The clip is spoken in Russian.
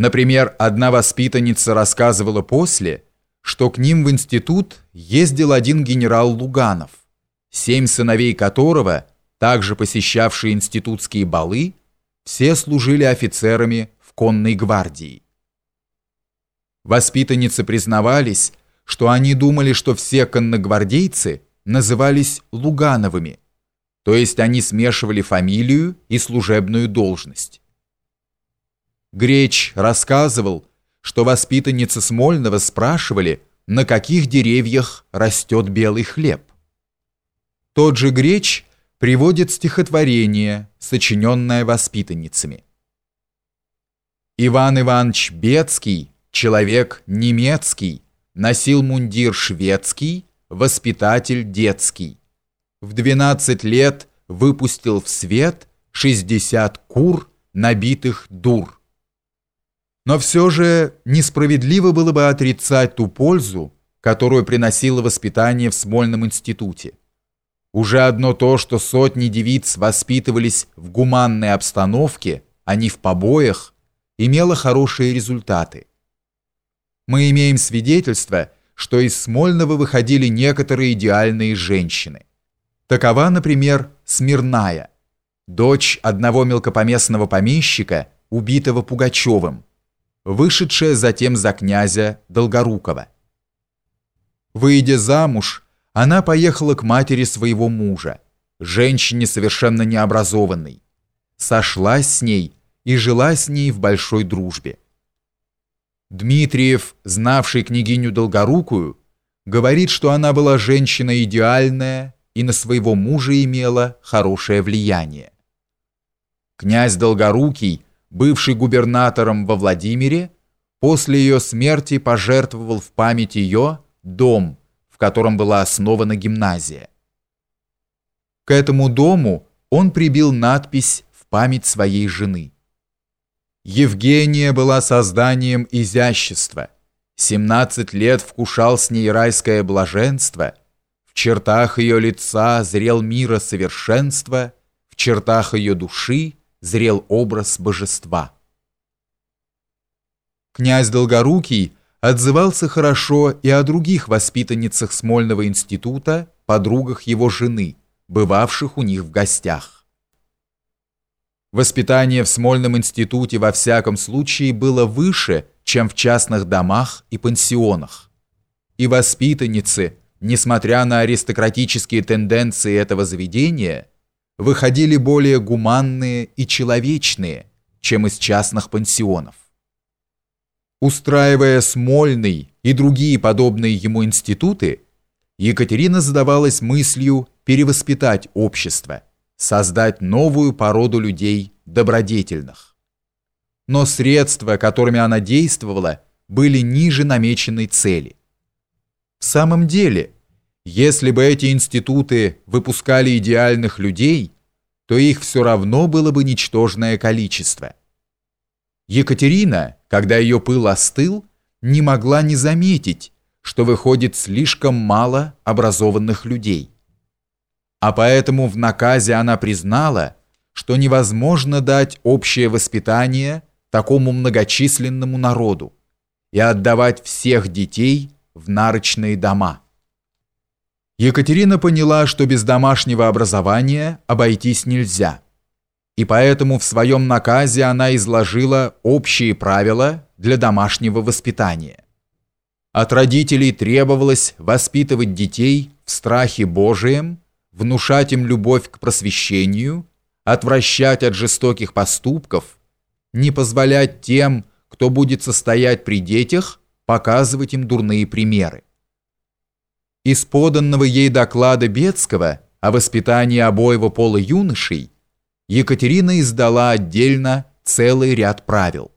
Например, одна воспитанница рассказывала после, что к ним в институт ездил один генерал Луганов, семь сыновей которого, также посещавшие институтские балы, все служили офицерами в конной гвардии. Воспитанницы признавались, что они думали, что все конногвардейцы назывались Лугановыми, то есть они смешивали фамилию и служебную должность. Греч рассказывал, что воспитанницы Смольного спрашивали, на каких деревьях растет белый хлеб. Тот же Греч приводит стихотворение, сочиненное воспитанницами. Иван Иванович Бецкий, человек немецкий, носил мундир шведский, воспитатель детский. В 12 лет выпустил в свет 60 кур, набитых дур. Но все же несправедливо было бы отрицать ту пользу, которую приносило воспитание в Смольном институте. Уже одно то, что сотни девиц воспитывались в гуманной обстановке, а не в побоях, имело хорошие результаты. Мы имеем свидетельство, что из Смольного выходили некоторые идеальные женщины. Такова, например, Смирная, дочь одного мелкопоместного помещика, убитого Пугачевым, вышедшая затем за князя Долгорукова. Выйдя замуж, она поехала к матери своего мужа, женщине совершенно необразованной, сошлась с ней и жила с ней в большой дружбе. Дмитриев, знавший княгиню Долгорукую, говорит, что она была женщина идеальная и на своего мужа имела хорошее влияние. Князь Долгорукий – бывший губернатором во Владимире, после ее смерти пожертвовал в память ее дом, в котором была основана гимназия. К этому дому он прибил надпись в память своей жены. Евгения была созданием изящества. 17 лет вкушал с ней райское блаженство. В чертах ее лица зрел мира совершенства, в чертах ее души зрел образ божества. Князь Долгорукий отзывался хорошо и о других воспитанницах Смольного института, подругах его жены, бывавших у них в гостях. Воспитание в Смольном институте во всяком случае было выше, чем в частных домах и пансионах. И воспитанницы, несмотря на аристократические тенденции этого заведения, выходили более гуманные и человечные, чем из частных пансионов. Устраивая Смольный и другие подобные ему институты, Екатерина задавалась мыслью перевоспитать общество, создать новую породу людей добродетельных. Но средства, которыми она действовала, были ниже намеченной цели. В самом деле – если бы эти институты выпускали идеальных людей, то их все равно было бы ничтожное количество. Екатерина, когда ее пыл остыл, не могла не заметить, что выходит слишком мало образованных людей. А поэтому в наказе она признала, что невозможно дать общее воспитание такому многочисленному народу и отдавать всех детей в нарочные дома. Екатерина поняла, что без домашнего образования обойтись нельзя. И поэтому в своем наказе она изложила общие правила для домашнего воспитания. От родителей требовалось воспитывать детей в страхе Божием, внушать им любовь к просвещению, отвращать от жестоких поступков, не позволять тем, кто будет состоять при детях, показывать им дурные примеры. Из поданного ей доклада Бецкого о воспитании обоего пола юношей Екатерина издала отдельно целый ряд правил.